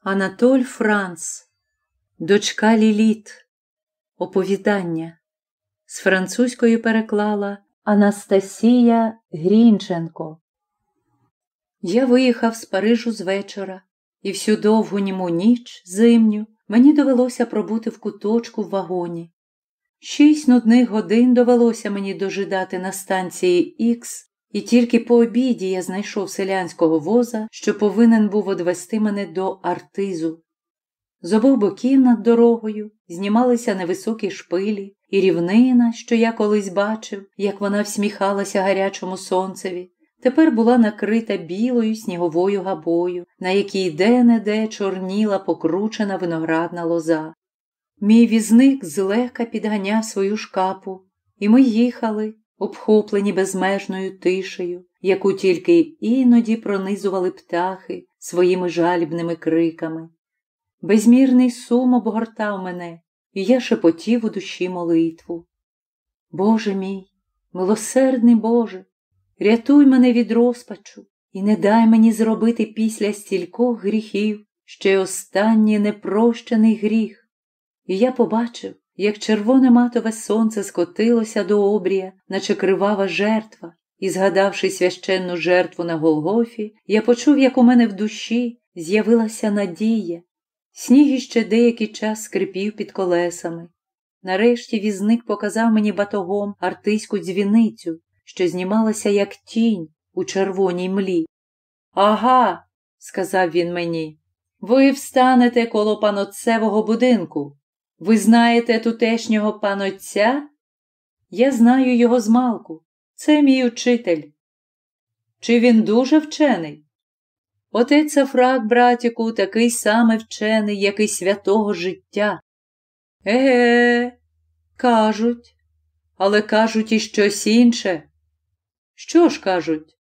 Анатоль Франц, Дочка Ліліт, Оповідання з французької переклала Анастасія Грінченко. Я виїхав з Парижу з вечора, і всю довгу німу ніч зимню мені довелося пробути в куточку в вагоні. Шість нудних годин довелося мені дожидати на станції Х і тільки по обіді я знайшов селянського воза, що повинен був одвести мене до артизу. З обох боків над дорогою знімалися невисокі шпилі, і рівнина, що я колись бачив, як вона всміхалася гарячому сонцеві, тепер була накрита білою сніговою габою, на якій де-не-де чорніла покручена виноградна лоза. Мій візник злегка підганяв свою шкапу, і ми їхали, обхоплені безмежною тишею, яку тільки іноді пронизували птахи своїми жалібними криками. Безмірний сум обгортав мене, і я шепотів у душі молитву. Боже мій, милосердний Боже, рятуй мене від розпачу і не дай мені зробити після стількох гріхів ще останній непрощений гріх. І я побачив, як червоне матове сонце скотилося до обрія, наче кривава жертва, і, згадавши священну жертву на Голгофі, я почув, як у мене в душі з'явилася надія. Сніг іще деякий час скрипів під колесами. Нарешті візник показав мені батогом артиську дзвіницю, що знімалася, як тінь у червоній млі. Ага, сказав він мені, ви встанете коло паноцевого будинку. Ви знаєте тутешнього панотця? Я знаю його змалку. Це мій учитель. Чи він дуже вчений? Отець Афрак, братіку, такий саме вчений, як і святого життя. Еге, кажуть, але кажуть і щось інше. Що ж кажуть?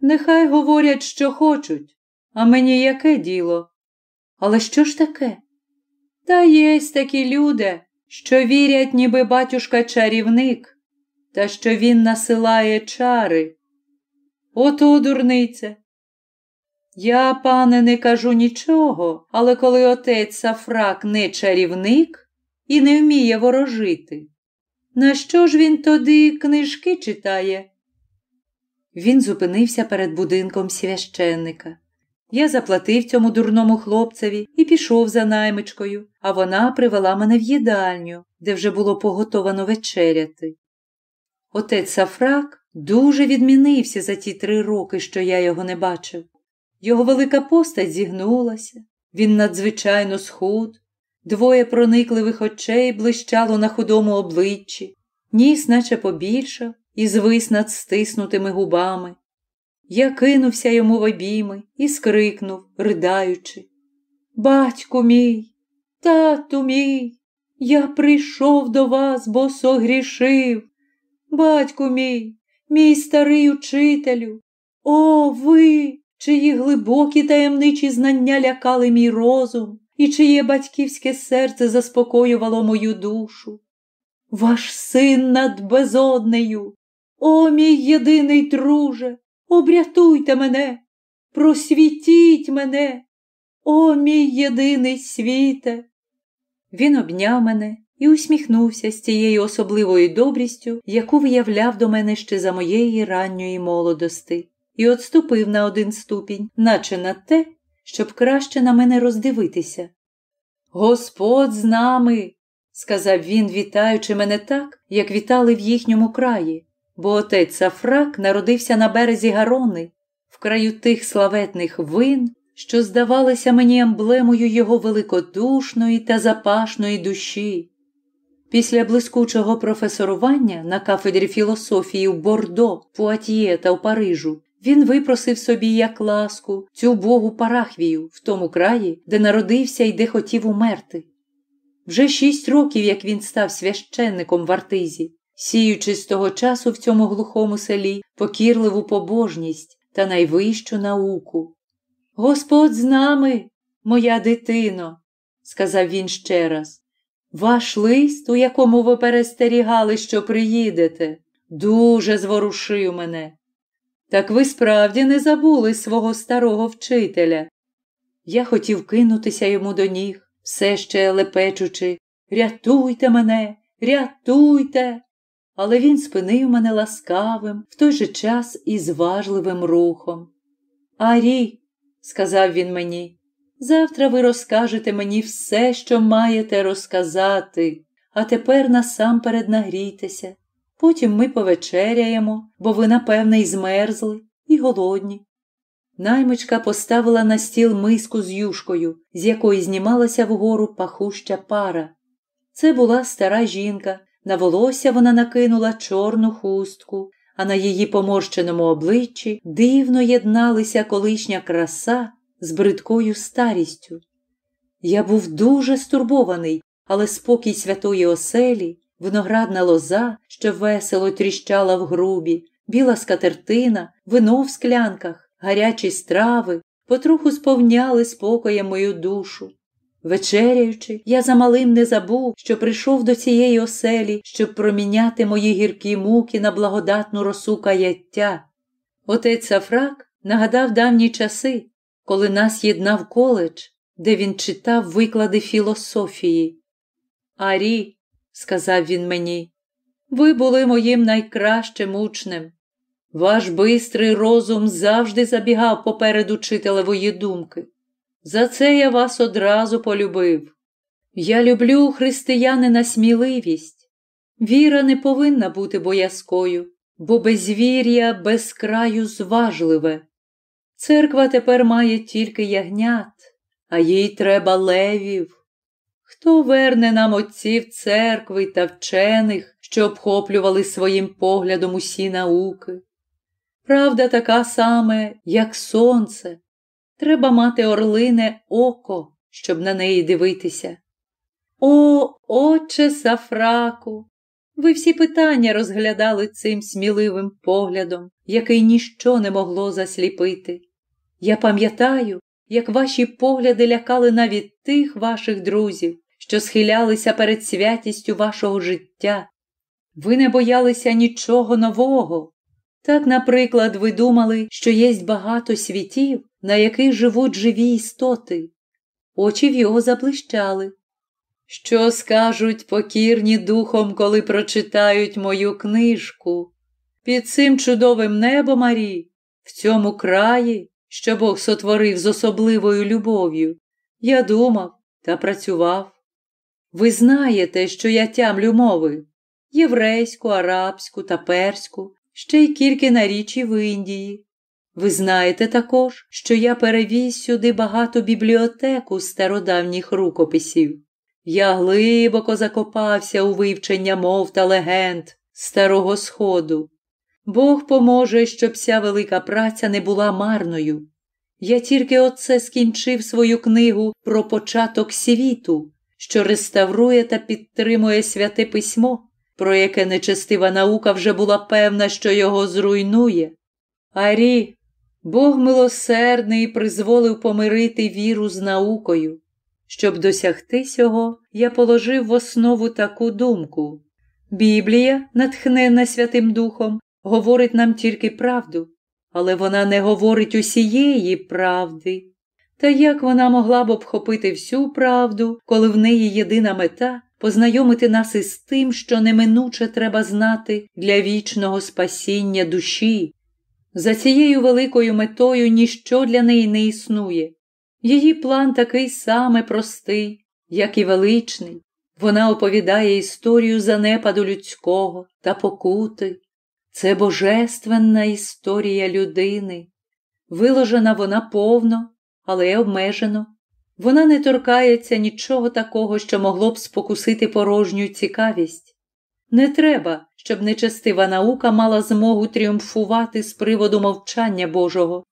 Нехай говорять, що хочуть, а мені яке діло? Але що ж таке? Та єсть такі люди, що вірять, ніби батюшка чарівник, та що він насилає чари. Ото дурниця. Я, пане, не кажу нічого, але коли отець Сафрак не чарівник і не вміє ворожити, на що ж він тоді книжки читає? Він зупинився перед будинком священника. Я заплатив цьому дурному хлопцеві і пішов за наймичкою, а вона привела мене в їдальню, де вже було поготовано вечеряти. Отець Сафрак дуже відмінився за ті три роки, що я його не бачив. Його велика постать зігнулася, він надзвичайно схуд, двоє проникливих очей блищало на худому обличчі, ніс наче побільшав і звис над стиснутими губами. Я кинувся йому в обійми і скрикнув, придаючи. Батьку мій, тату мій, я прийшов до вас, бо согрішив. Батьку мій, мій старий учителю, о, ви, чиї глибокі таємничі знання лякали мій розум, і чиє батьківське серце заспокоювало мою душу. Ваш син над безоднею, о, мій єдиний друже, обрятуйте мене, просвітіть мене, о, мій єдиний світе. Він обняв мене і усміхнувся з тією особливою добрістю, яку виявляв до мене ще за моєї ранньої молодости, і отступив на один ступінь, наче на те, щоб краще на мене роздивитися. Господь з нами, сказав він, вітаючи мене так, як вітали в їхньому краї, бо отець Сафрак народився на березі Гарони, в краю тих славетних вин, що здавалися мені емблемою його великодушної та запашної душі. Після блискучого професорування на кафедрі філософії в Бордо, Пуатьє та в Парижу він випросив собі як ласку цю богу Парахвію в тому краї, де народився і де хотів умерти. Вже шість років, як він став священником в Артизі, сіючи з того часу в цьому глухому селі покірливу побожність та найвищу науку. Господь з нами, моя дитино, сказав він ще раз. Ваш лист, у якому ви перестерігали, що приїдете, дуже зворушив мене. Так ви справді не забули свого старого вчителя. Я хотів кинутися йому до ніг, все ще лепечучи Рятуйте мене, рятуйте. Але він спинив мене ласкавим, в той же час і зважливим рухом. Арі, сказав він мені, завтра ви розкажете мені все, що маєте розказати, а тепер насамперед нагрійтеся. Потім ми повечеряємо, бо ви, напевне, й змерзли і голодні. Наймичка поставила на стіл миску з юшкою, з якої знімалася вгору пахуща пара. Це була стара жінка, на волосся вона накинула чорну хустку, а на її поморщеному обличчі дивно єдналися колишня краса з бридкою старістю. Я був дуже стурбований, але спокій святої оселі, виноградна лоза, що весело тріщала в грубі, біла скатертина, вино в склянках, гарячі страви потроху сповняли спокоєм мою душу. Вечеряючи, я замалим не забув, що прийшов до цієї оселі, щоб проміняти мої гіркі муки на благодатну росу каяття. Отець Сафрак нагадав давні часи, коли нас єднав коледж, де він читав виклади філософії. Арі, сказав він мені, ви були моїм найкращим учнем. Ваш бистрий розум завжди забігав поперед учителевої думки. За це я вас одразу полюбив. Я люблю християнина сміливість. Віра не повинна бути боязкою, бо безвір'я без краю зважливе. Церква тепер має тільки ягнят, а їй треба левів. Хто верне нам отців церкви та вчених, що обхоплювали своїм поглядом усі науки? Правда така саме, як сонце, Треба мати орлине око, щоб на неї дивитися. О, отче Сафраку! Ви всі питання розглядали цим сміливим поглядом, який ніщо не могло засліпити. Я пам'ятаю, як ваші погляди лякали навіть тих ваших друзів, що схилялися перед святістю вашого життя. Ви не боялися нічого нового. Так, наприклад, ви думали, що є багато світів, на яких живуть живі істоти. Очі в його заблищали. Що скажуть покірні духом, коли прочитають мою книжку? Під цим чудовим небом Марі, в цьому краї, що Бог сотворив з особливою любов'ю, я думав та працював. Ви знаєте, що я тямлю мови єврейську, арабську та перську, ще й кілька нарічі в Індії. Ви знаєте також, що я перевіз сюди багато бібліотеку стародавніх рукописів. Я глибоко закопався у вивчення мов та легенд Старого Сходу. Бог поможе, щоб ця велика праця не була марною. Я тільки оце скінчив свою книгу про початок світу, що реставрує та підтримує святе письмо, про яке нечестива наука вже була певна, що його зруйнує. Арі, Бог милосердний призволив помирити віру з наукою. Щоб досягти цього, я положив в основу таку думку. Біблія, натхнена Святим Духом, говорить нам тільки правду, але вона не говорить усієї правди. Та як вона могла б обхопити всю правду, коли в неї єдина мета познайомити нас із тим, що неминуче треба знати для вічного спасіння душі? За цією великою метою ніщо для неї не існує. Її план такий саме простий, як і величний. Вона оповідає історію занепаду людського та покути. Це божественна історія людини. Виложена вона повно, але обмежено. Вона не торкається нічого такого, що могло б спокусити порожню цікавість. Не треба, щоб нечестива наука мала змогу тріумфувати з приводу мовчання Божого.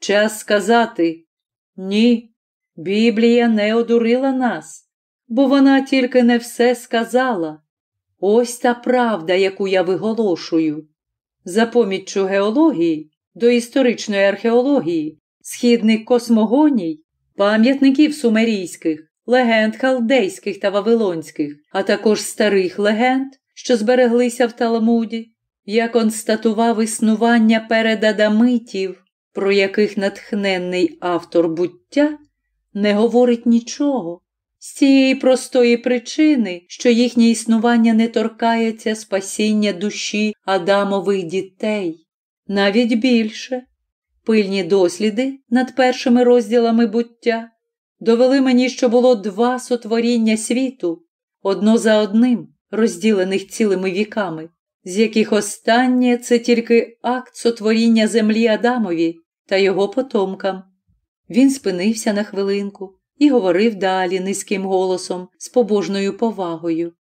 Час сказати ні, Біблія не одурила нас, бо вона тільки не все сказала. Ось та правда, яку я виголошую. За поміччю геології до історичної археології, східних космогоній, пам'ятників сумерійських, легенд халдейських та вавилонських, а також старих легенд що збереглися в Талмуді, я констатував існування передадамитів, про яких натхненний автор буття не говорить нічого. З цієї простої причини, що їхнє існування не торкається спасіння душі Адамових дітей, навіть більше. Пильні досліди над першими розділами буття довели мені, що було два сотворіння світу, одно за одним, розділених цілими віками, з яких останнє це тільки акт сотворіння землі Адамові та його потомкам. Він спинився на хвилинку і говорив далі низьким голосом з побожною повагою.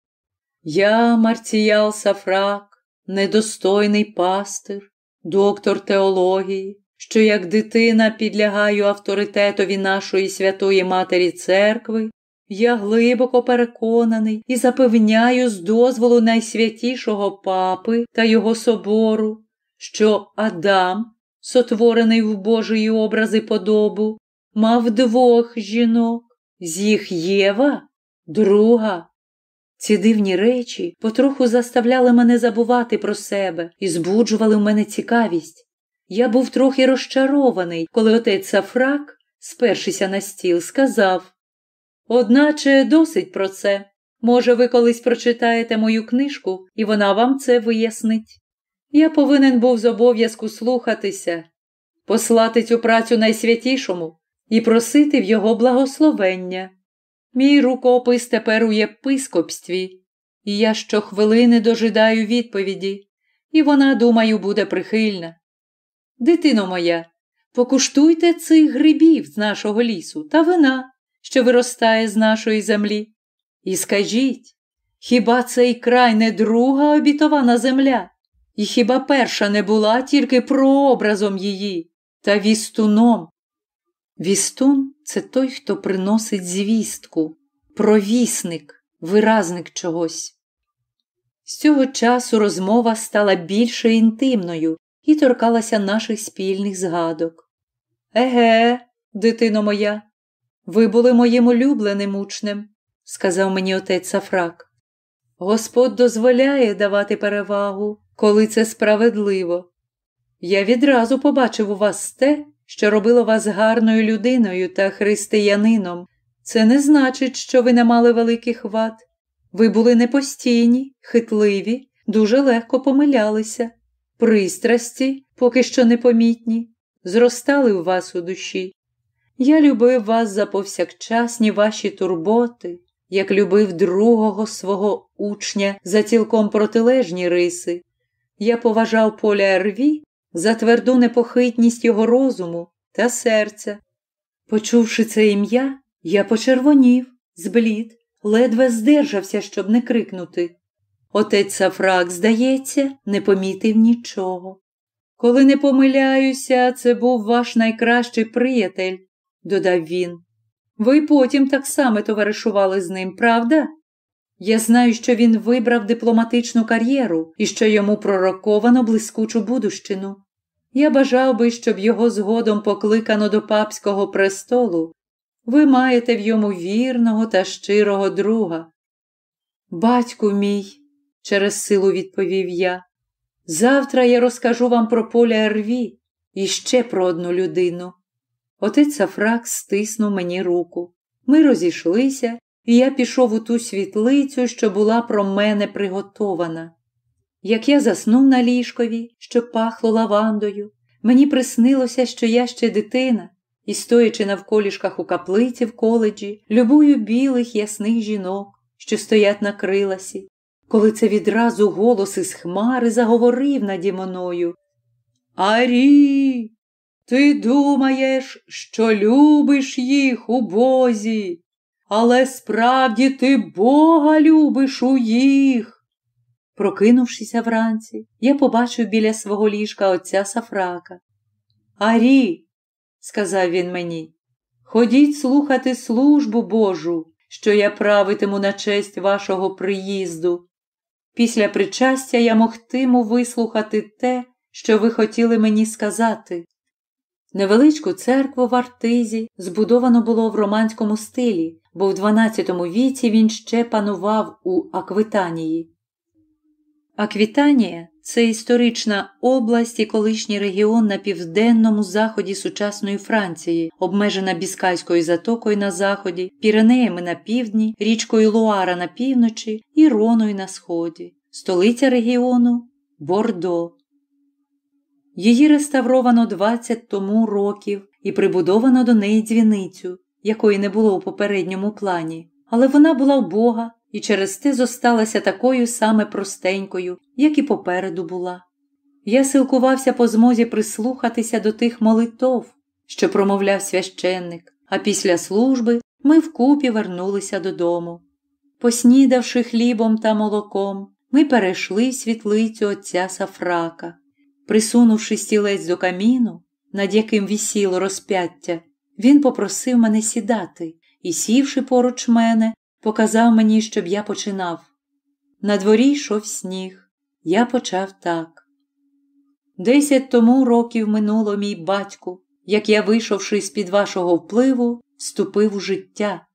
Я, Марціял Сафрак, недостойний пастир, доктор теології, що як дитина підлягаю авторитетові нашої святої Матері Церкви, я глибоко переконаний і запевняю з дозволу найсвятішого папи та його собору, що Адам, сотворений в Божої образи подобу, мав двох жінок, з їх Єва, друга. Ці дивні речі потроху заставляли мене забувати про себе і збуджували в мене цікавість. Я був трохи розчарований, коли отець Сафрак, спершися на стіл, сказав Одначе досить про це. Може, ви колись прочитаєте мою книжку, і вона вам це вияснить. Я повинен був з обов'язку слухатися, послати цю працю найсвятішому і просити в його благословення. Мій рукопис тепер у єпископстві, і я щохвилини дожидаю відповіді, і вона, думаю, буде прихильна. Дитино моя, покуштуйте цих грибів з нашого лісу та вина, що виростає з нашої землі. І скажіть, хіба цей край не друга обітована земля? І хіба перша не була тільки прообразом її та вістуном? Вістун це той, хто приносить звістку, провісник, виразник чогось. З цього часу розмова стала більше інтимною і торкалася наших спільних згадок. Еге, дитино моя, ви були моїм улюбленим учнем, сказав мені отець Сафрак. Господь дозволяє давати перевагу, коли це справедливо. Я відразу побачив у вас те, що робило вас гарною людиною та християнином. Це не значить, що ви не мали великих вад. Ви були непостійні, хитливі, дуже легко помилялися. Пристрасті, поки що непомітні, зростали у вас у душі. Я любив вас за повсякчасні ваші турботи, як любив другого свого учня за цілком протилежні риси. Я поважав поля рві за тверду непохитність його розуму та серця. Почувши це ім'я, я почервонів, зблід, ледве здержався, щоб не крикнути. Отець Сафрак, здається, не помітив нічого. Коли не помиляюся, це був ваш найкращий приятель, додав він. Ви потім так само товаришували з ним, правда? Я знаю, що він вибрав дипломатичну кар'єру і що йому пророковано блискучу будущину. Я бажав би, щоб його згодом покликано до папського престолу. Ви маєте в йому вірного та щирого друга. Батьку мій, через силу відповів я, завтра я розкажу вам про поля рві і ще про одну людину. Отець Сафрак стиснув мені руку. Ми розійшлися, і я пішов у ту світлицю, що була про мене приготована. Як я заснув на ліжкові, що пахло лавандою, мені приснилося, що я ще дитина, і, стоячи навколішках у каплиці в коледжі, любую білих ясних жінок, що стоять на криласі, коли це відразу голос із хмари заговорив наді мною. Арі, ти думаєш, що любиш їх у Бозі, але справді ти Бога любиш у їх. Прокинувшися вранці, я побачив біля свого ліжка отця Сафрака. Арі, сказав він мені, ходіть слухати службу Божу, що я правитиму на честь вашого приїзду. Після причастя я могтиму вислухати те, що ви хотіли мені сказати. Невеличку церкву в Артизі збудовано було в романському стилі, бо в XII віці він ще панував у Аквитанії. Аквітанія це історична область і колишній регіон на південному заході сучасної Франції, обмежена Біскайською затокою на заході, Піренеями на півдні, річкою Луара на півночі і Роною на сході, столиця регіону Бордо. Її реставровано 20 тому років і прибудовано до неї дзвіницю, якої не було у попередньому плані, але вона була вбога і через те зосталася такою саме простенькою, як і попереду була. Я силкувався по змозі прислухатися до тих молитов, що промовляв священник, а після служби ми вкупі вернулися додому. Поснідавши хлібом та молоком, ми перейшли світлицю отця Сафрака. Присунувши стілець до каміну, над яким вісіло розп'яття, він попросив мене сідати і, сівши поруч мене, показав мені, щоб я починав. На дворі йшов сніг. Я почав так. Десять тому років минуло мій батьку, як я, вийшовши з під вашого впливу, вступив у життя.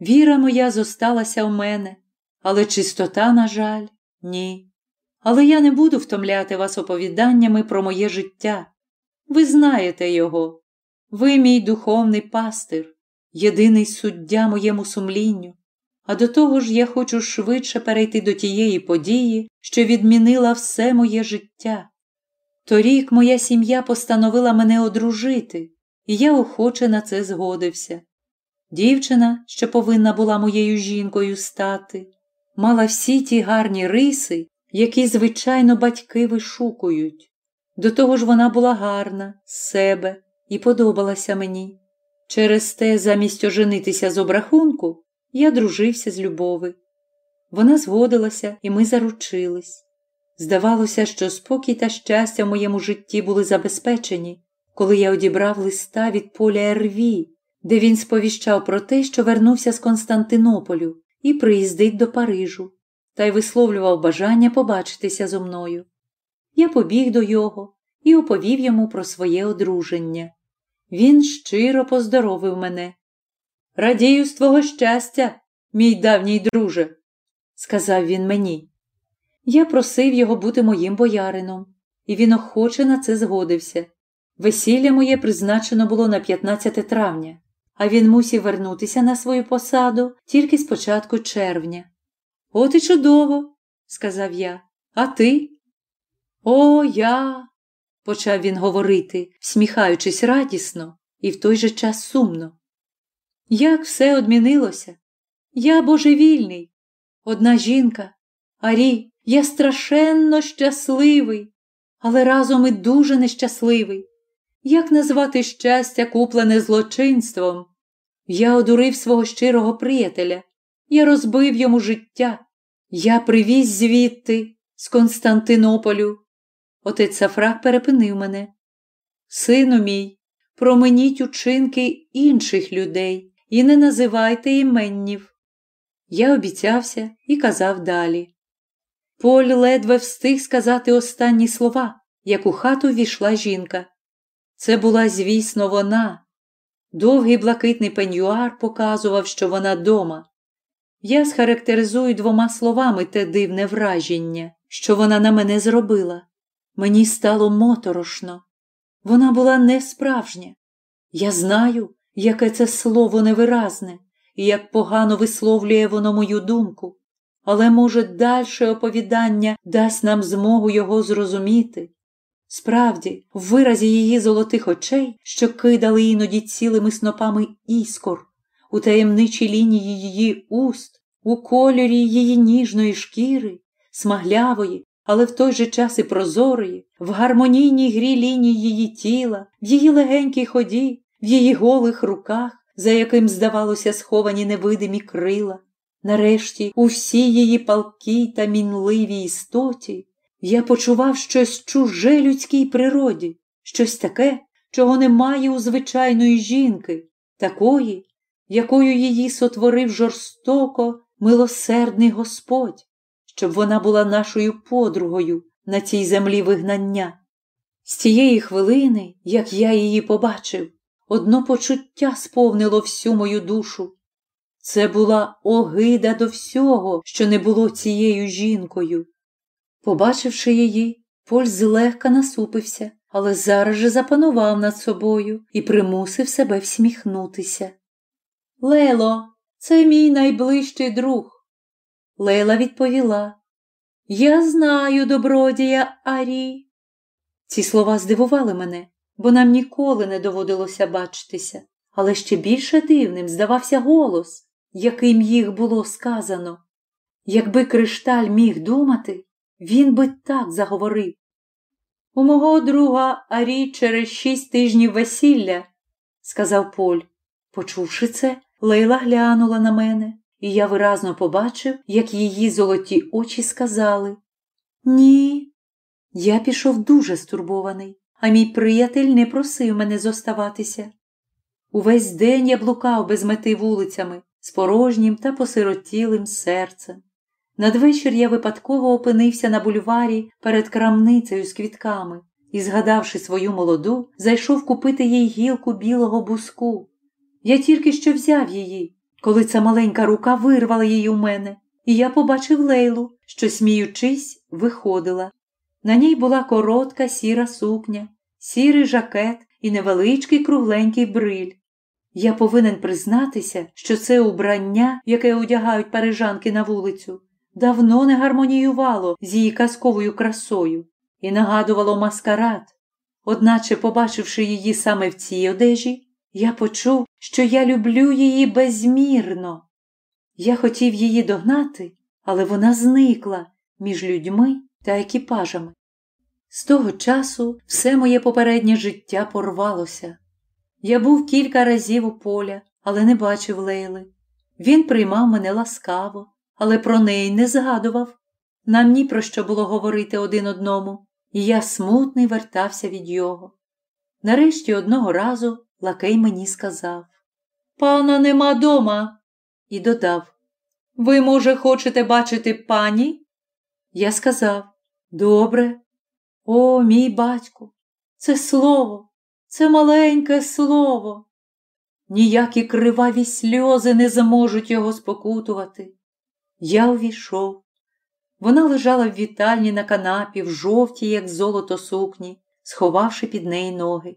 Віра моя зосталася в мене, але чистота, на жаль, ні. Але я не буду втомляти вас оповіданнями про моє життя. Ви знаєте його. Ви мій духовний пастир, єдиний суддя моєму сумлінню. А до того ж я хочу швидше перейти до тієї події, що відмінила все моє життя. Торік моя сім'я постановила мене одружити, і я охоче на це згодився. Дівчина, що повинна була моєю жінкою стати, мала всі ті гарні риси, які, звичайно, батьки вишукують. До того ж вона була гарна, з себе і подобалася мені. Через те, замість оженитися з обрахунку, я дружився з любови. Вона згодилася, і ми заручились. Здавалося, що спокій та щастя в моєму житті були забезпечені, коли я одібрав листа від поля Ерві, де він сповіщав про те, що вернувся з Константинополю і приїздить до Парижу, та й висловлював бажання побачитися зо мною. Я побіг до його і оповів йому про своє одруження. Він щиро поздоровив мене. Радію з твого щастя, мій давній друже, сказав він мені. Я просив його бути моїм боярином, і він охоче на це згодився. Весілля моє призначено було на 15 травня, а він мусів вернутися на свою посаду тільки з початку червня. От і чудово, сказав я. А ти? О, я, почав він говорити, всміхаючись радісно і в той же час сумно. Як все одмінилося? Я божевільний. Одна жінка. Арі, я страшенно щасливий, але разом і дуже нещасливий. Як назвати щастя, куплене злочинством? Я одурив свого щирого приятеля, я розбив йому життя. Я привіз звідти, з Константинополю. Отець Сафрак перепинив мене. Сину мій, променіть учинки інших людей і не називайте іменнів. Я обіцявся і казав далі. Поль ледве встиг сказати останні слова, як у хату війшла жінка. Це була, звісно, вона. Довгий блакитний пенюар показував, що вона дома. Я схарактеризую двома словами те дивне враження, що вона на мене зробила. Мені стало моторошно. Вона була не справжня. Я знаю, яке це слово невиразне і як погано висловлює воно мою думку, але, може, дальше оповідання дасть нам змогу його зрозуміти. Справді, в виразі її золотих очей, що кидали іноді цілими снопами іскор, у таємничій лінії її уст, у кольорі її ніжної шкіри, смаглявої, але в той же час і прозорої, в гармонійній грі лінії її тіла, в її легенькій ході, в її голих руках, за яким, здавалося, сховані невидимі крила. Нарешті, у всій її палкій та мінливій істоті, я почував щось чуже людській природі, щось таке, чого немає у звичайної жінки, такої, якою її сотворив жорстоко милосердний Господь, щоб вона була нашою подругою на цій землі вигнання. З тієї хвилини, як я її побачив, одно почуття сповнило всю мою душу. Це була огида до всього, що не було цією жінкою. Побачивши її, Поль злегка насупився, але зараз же запанував над собою і примусив себе всміхнутися. Лело, це мій найближчий друг. Лейла відповіла Я знаю добродія Арі. Ці слова здивували мене, бо нам ніколи не доводилося бачитися, але ще більше дивним здавався голос, яким їх було сказано. Якби кришталь міг думати, він би так заговорив. У мого друга Арі через шість тижнів весілля, сказав Поль. Почувши це, Лейла глянула на мене, і я виразно побачив, як її золоті очі сказали Ні. Я пішов дуже стурбований, а мій приятель не просив мене зоставатися. Увесь день я блукав без мети вулицями, з порожнім та посиротілим серцем. Надвечір я випадково опинився на бульварі перед крамницею з квітками і, згадавши свою молоду, зайшов купити їй гілку білого буску. Я тільки що взяв її, коли ця маленька рука вирвала її у мене, і я побачив лейлу, що, сміючись, виходила. На ній була коротка сіра сукня, сірий жакет і невеличкий кругленький бриль. Я повинен признатися, що це убрання, яке одягають парижанки на вулицю, давно не гармоніювало з її казковою красою і нагадувало маскарад. Одначе, побачивши її саме в цій одежі, я почув, що я люблю її безмірно. Я хотів її догнати, але вона зникла між людьми та екіпажами. З того часу все моє попереднє життя порвалося. Я був кілька разів у поля, але не бачив Лейли. Він приймав мене ласкаво, але про неї не згадував. Нам ні про що було говорити один одному, і я смутний вертався від його. Нарешті одного разу лакей мені сказав Пана нема дома. І додав Ви, може, хочете бачити пані? Я сказав Добре. О, мій батьку, це слово, це маленьке слово. Ніякі криваві сльози не зможуть його спокутувати. Я увійшов. Вона лежала в вітальні на канапі, в жовтій, як золото сукні, сховавши під неї ноги.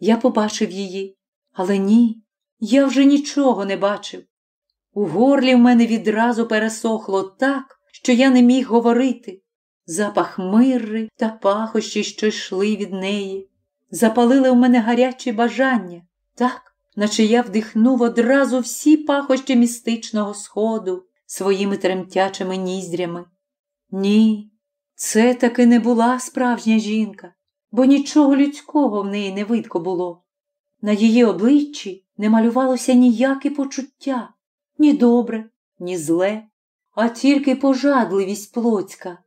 Я побачив її, але ні, я вже нічого не бачив. У горлі в мене відразу пересохло так, що я не міг говорити. Запах мирри та пахощі, що йшли від неї, запалили в мене гарячі бажання, так, наче я вдихнув одразу всі пахощі містичного сходу своїми тремтячими ніздрями. Ні, це таки не була справжня жінка, бо нічого людського в неї не видко було. На її обличчі не малювалося ніяке почуття, ні добре, ні зле, а тільки пожадливість плотська,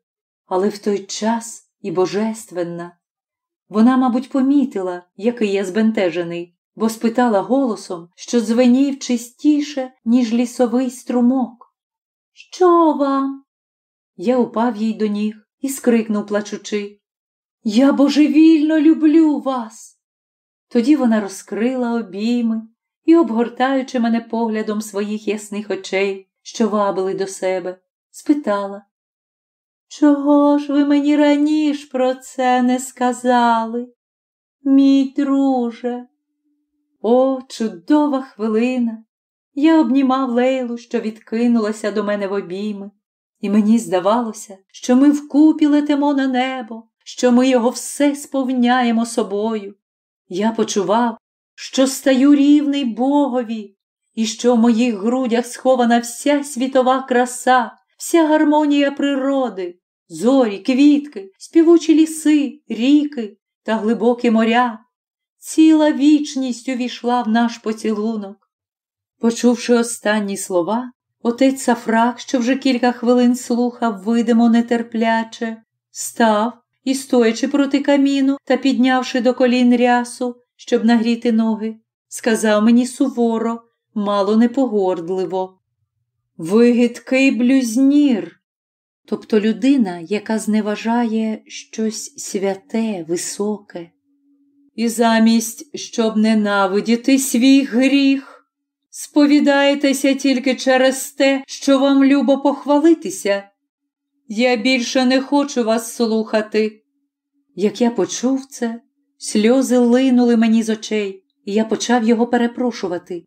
але в той час і божественна. Вона, мабуть, помітила, який я збентежений, бо спитала голосом, що звенів чистіше, ніж лісовий струмок. Що вам? Я упав їй до ніг і скрикнув, плачучи. Я божевільно люблю вас. Тоді вона розкрила обійми і, обгортаючи мене поглядом своїх ясних очей, що вабили до себе, спитала, Чого ж ви мені раніше про це не сказали, мій друже? О, чудова хвилина! Я обнімав Лейлу, що відкинулася до мене в обійми, і мені здавалося, що ми вкупі летимо на небо, що ми його все сповняємо собою. Я почував, що стаю рівний Богові, і що в моїх грудях схована вся світова краса, вся гармонія природи, зорі, квітки, співучі ліси, ріки та глибокі моря. Ціла вічність увійшла в наш поцілунок. Почувши останні слова, отець Сафрак, що вже кілька хвилин слухав, видимо, нетерпляче, став і, стоячи проти каміну та піднявши до колін рясу, щоб нагріти ноги, сказав мені суворо, мало непогордливо. Вигидкий блюзнір, тобто людина, яка зневажає щось святе, високе. І замість, щоб ненавидіти свій гріх, сповідаєтеся тільки через те, що вам любо похвалитися. Я більше не хочу вас слухати. Як я почув це, сльози линули мені з очей, і я почав його перепрошувати.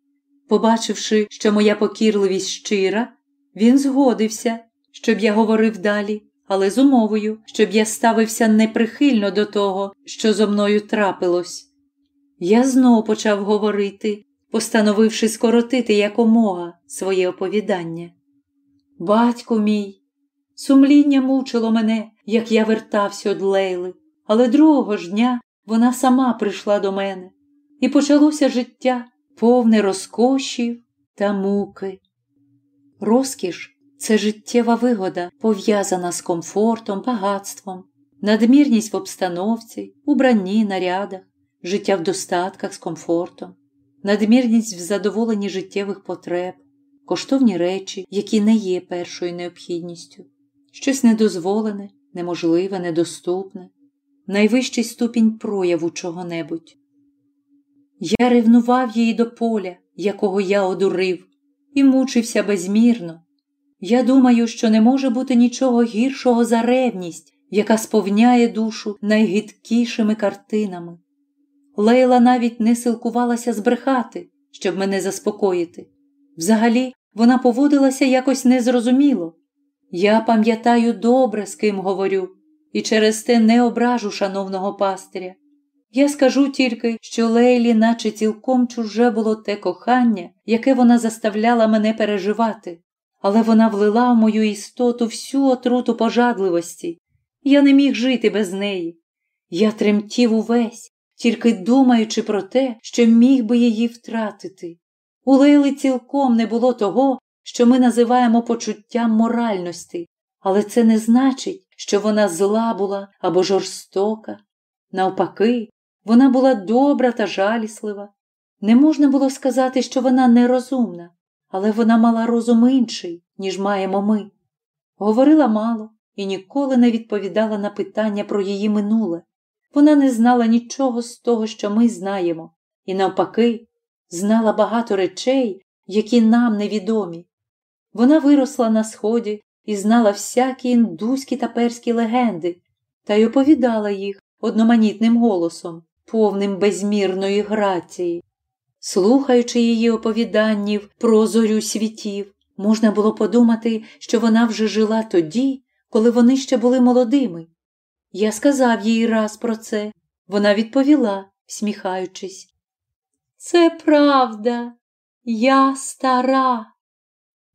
Побачивши, що моя покірливість щира, він згодився, щоб я говорив далі, але з умовою, щоб я ставився неприхильно до того, що зо мною трапилось. Я знову почав говорити, постановивши скоротити якомога своє оповідання. Батько мій, сумління мучило мене, як я вертався од Лейли, але другого ж дня вона сама прийшла до мене, і почалося життя повне розкошів та муки. Розкіш це життєва вигода, пов'язана з комфортом, багатством, надмірність в обстановці, убранні, нарядах, життя в достатках з комфортом, надмірність в задоволенні життєвих потреб, коштовні речі, які не є першою необхідністю, щось недозволене, неможливе, недоступне, найвищий ступінь прояву чого-небудь. Я ревнував її до поля, якого я одурив, і мучився безмірно. Я думаю, що не може бути нічого гіршого за ревність, яка сповняє душу найгидкішими картинами. Лейла навіть не силкувалася збрехати, щоб мене заспокоїти. Взагалі, вона поводилася якось незрозуміло. Я пам'ятаю добре, з ким говорю, і через те не ображу шановного пастиря. Я скажу тільки, що Лейлі, наче цілком чуже було те кохання, яке вона заставляла мене переживати, але вона влила в мою істоту всю отруту пожадливості. Я не міг жити без неї. Я тремтів увесь, тільки думаючи про те, що міг би її втратити. У Лейли цілком не було того, що ми називаємо почуттям моральності, але це не значить, що вона зла була або жорстока. Навпаки, вона була добра та жаліслива. Не можна було сказати, що вона нерозумна, але вона мала розум інший, ніж маємо ми. Говорила мало і ніколи не відповідала на питання про її минуле. Вона не знала нічого з того, що ми знаємо, і, навпаки, знала багато речей, які нам невідомі. Вона виросла на сході і знала всякі індуські та перські легенди, та й оповідала їх одноманітним голосом, повним безмірної грації. Слухаючи її оповіданнів про зорю світів, можна було подумати, що вона вже жила тоді, коли вони ще були молодими. Я сказав їй раз про це. Вона відповіла, всміхаючись. Це правда, я стара.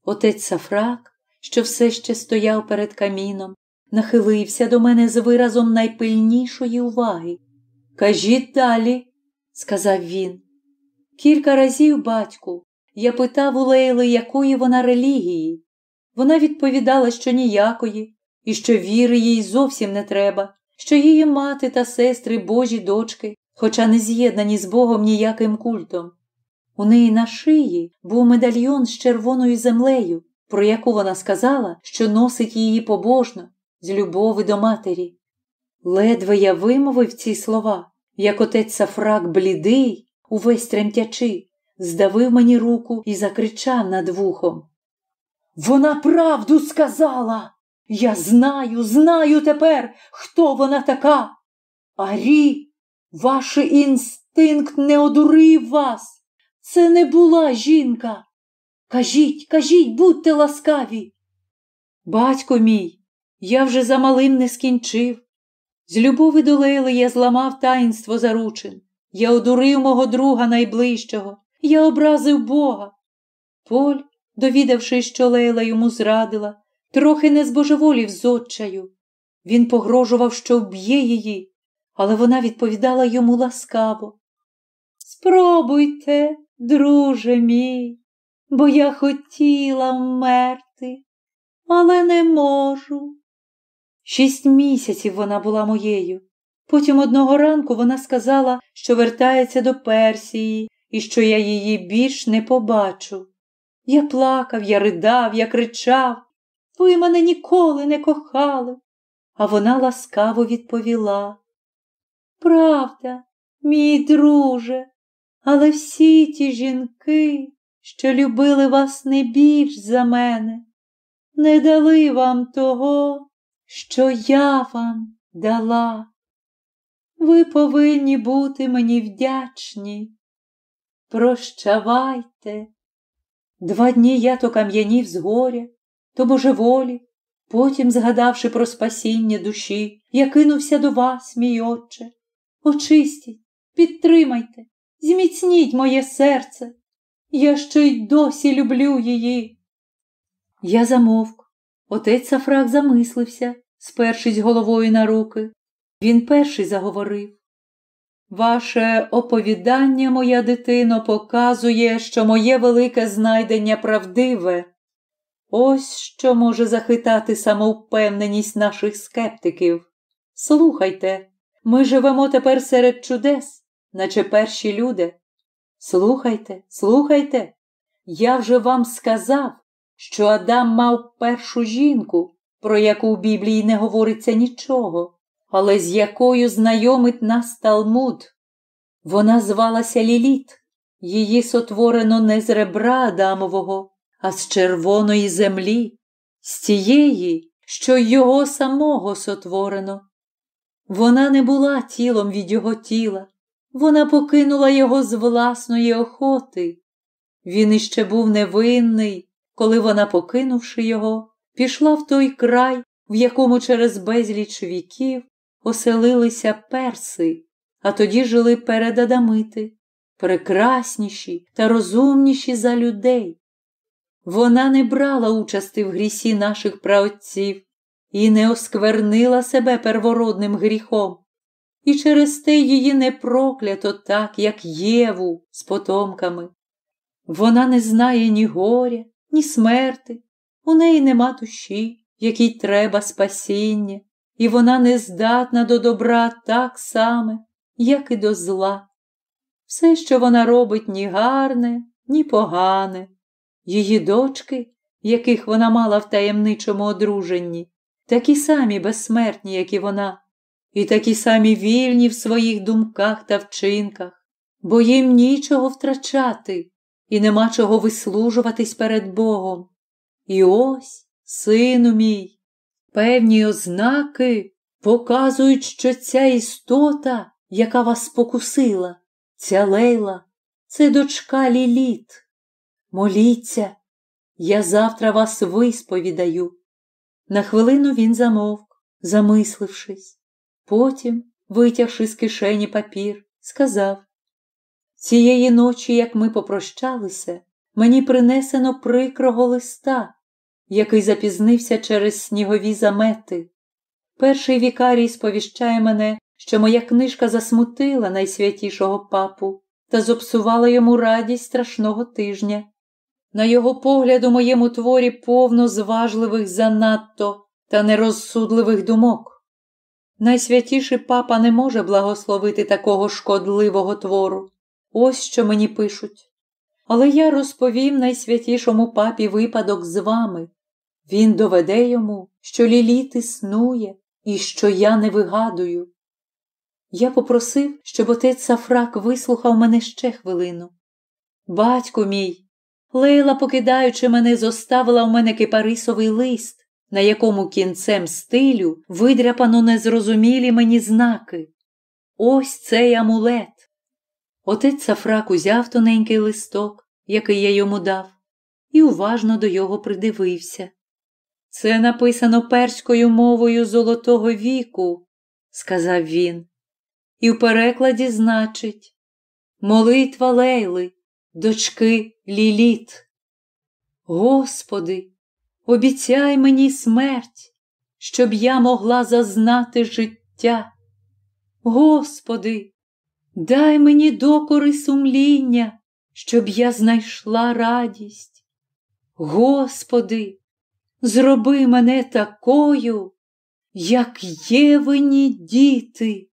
Отець Сафрак, що все ще стояв перед каміном, нахилився до мене з виразом найпильнішої уваги. Кажіть далі, сказав він. Кілька разів, батьку, я питав у Лейли, якої вона релігії. Вона відповідала, що ніякої, і що віри їй зовсім не треба, що її мати та сестри божі дочки, хоча не з'єднані з Богом ніяким культом. У неї на шиї був медальйон з червоною землею, про яку вона сказала, що носить її побожно, з любови до матері. Ледве я вимовив ці слова, як отець Сафрак блідий, увесь тремтячи, здавив мені руку і закричав над вухом. Вона правду сказала. Я знаю, знаю тепер, хто вона така. Арі, ваш інстинкт не одурив вас. Це не була жінка. Кажіть, кажіть, будьте ласкаві. Батько мій, я вже за малим не скінчив. З любові до Лейли я зламав таїнство заручин. Я одурив мого друга найближчого, я образив Бога. Поль, довідавшись, що Лейла йому зрадила, трохи не збожеволів з отчаю. Він погрожував, що вб'є її, але вона відповідала йому ласкаво. Спробуйте, друже мій, бо я хотіла вмерти, але не можу. Шість місяців вона була моєю. Потім одного ранку вона сказала, що вертається до Персії і що я її більш не побачу. Я плакав, я ридав, я кричав. Ви мене ніколи не кохали. А вона ласкаво відповіла. Правда, мій друже, але всі ті жінки, що любили вас не більш за мене, не дали вам того, що я вам дала. Ви повинні бути мені вдячні. Прощавайте. Два дні я то кам'янів з горя, то божеволі, потім, згадавши про спасіння душі, я кинувся до вас, мій отче. Очистіть, підтримайте, зміцніть моє серце. Я ще й досі люблю її. Я замовк. Отець Сафрак замислився, спершись головою на руки. Він перший заговорив. Ваше оповідання, моя дитино, показує, що моє велике знайдення правдиве. Ось що може захитати самовпевненість наших скептиків. Слухайте, ми живемо тепер серед чудес, наче перші люди. Слухайте, слухайте, я вже вам сказав, що Адам мав першу жінку, про яку в Біблії не говориться нічого, але з якою знайомить нас Талмуд. Вона звалася Ліліт, її сотворено не з ребра Адамового, а з червоної землі, з тієї, що його самого сотворено. Вона не була тілом від його тіла, вона покинула його з власної охоти. Він іще був невинний, коли вона, покинувши його, пішла в той край, в якому через безліч віків оселилися перси, а тоді жили перед Адамити, прекрасніші та розумніші за людей. Вона не брала участи в грісі наших праотців і не осквернила себе первородним гріхом, і через те її не проклято так, як Єву з потомками. Вона не знає ні горя, ні смерти, у неї нема душі, якій треба спасіння, і вона не здатна до добра так саме, як і до зла. Все, що вона робить, ні гарне, ні погане. Її дочки, яких вона мала в таємничому одруженні, такі самі безсмертні, як і вона, і такі самі вільні в своїх думках та вчинках, бо їм нічого втрачати і нема чого вислужуватись перед Богом. І ось, сину мій, певні ознаки показують, що ця істота, яка вас спокусила, ця лейла, це дочка Ліліт. Моліться, я завтра вас висповідаю. На хвилину він замовк, замислившись. Потім, витягши з кишені папір, сказав Цієї ночі, як ми попрощалися, мені принесено прикрого листа, який запізнився через снігові замети. Перший вікарій сповіщає мене, що моя книжка засмутила найсвятішого папу та зопсувала йому радість страшного тижня. На його погляд, у моєму творі повно зважливих занадто та нерозсудливих думок. Найсвятіший папа не може благословити такого шкодливого твору. Ось що мені пишуть. Але я розповім найсвятішому папі випадок з вами. Він доведе йому, що ліліт існує і що я не вигадую. Я попросив, щоб отець Сафрак вислухав мене ще хвилину. Батько мій, Лейла, покидаючи мене, зоставила в мене кипарисовий лист, на якому кінцем стилю видряпано незрозумілі мені знаки. Ось цей амулет. Отець Сафрак узяв тоненький листок, який я йому дав, і уважно до його придивився. Це написано перською мовою Золотого віку, сказав він, і в перекладі значить Молитва Лейли, дочки Ліліт. Господи, обіцяй мені смерть, щоб я могла зазнати життя. Господи, дай мені докори сумління, щоб я знайшла радість. Господи, зроби мене такою, як євині діти.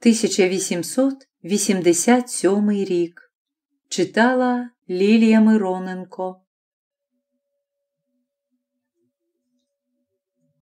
1887 рік читала Лілія Мироненко